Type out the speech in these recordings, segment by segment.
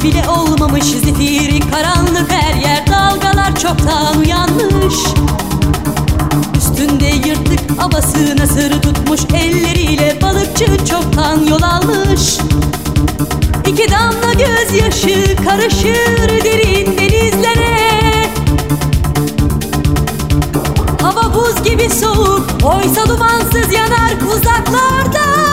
Kalmamış zifiri karanlık her yer Dalgalar çoktan uyanmış. Üstünde yırtık abasına sırı tutmuş Elleriyle balıkçı çoktan yol almış. İki damla gözyaşı karışır derin denizlere. Hava buz gibi soğuk Oysa dumansız yanar uzaklarda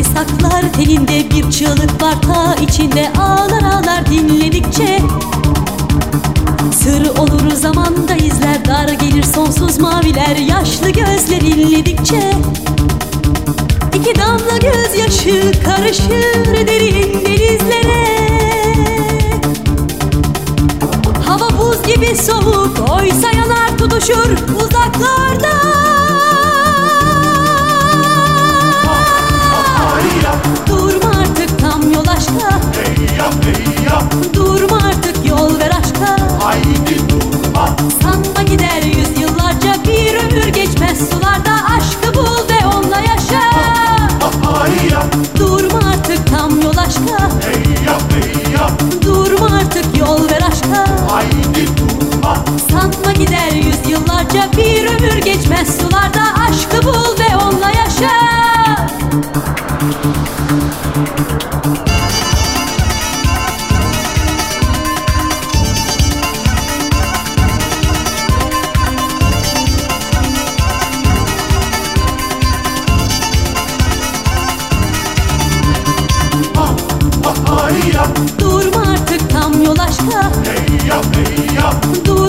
Hasreti saklar telinde bir çığlık var. Ta içinde ağlar ağlar dinledikçe. Sır olur zamanda izler dar gelir sonsuz maviler. Yaşlı gözler inledikçe. İki damla gözyaşı karışır derin denizlere. Hava buz gibi soğuk oysa yanar tutuşur uzaklarda geçmez sularda Aşkı bul ve onunla yaşa Durma artık tam yol aşka heyya, heyya, Durma artık yol